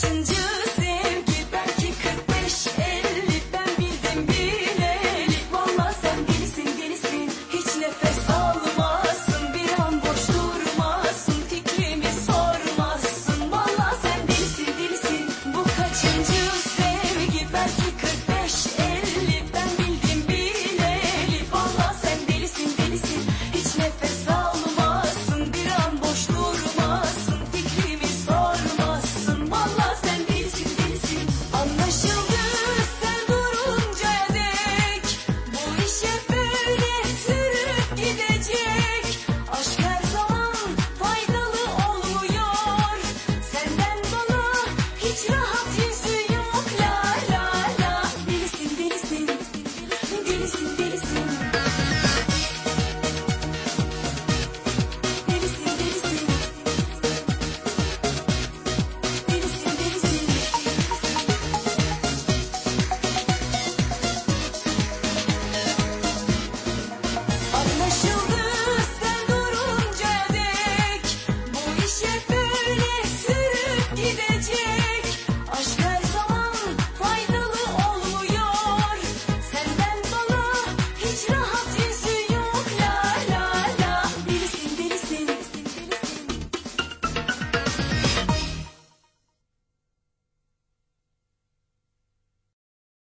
to you.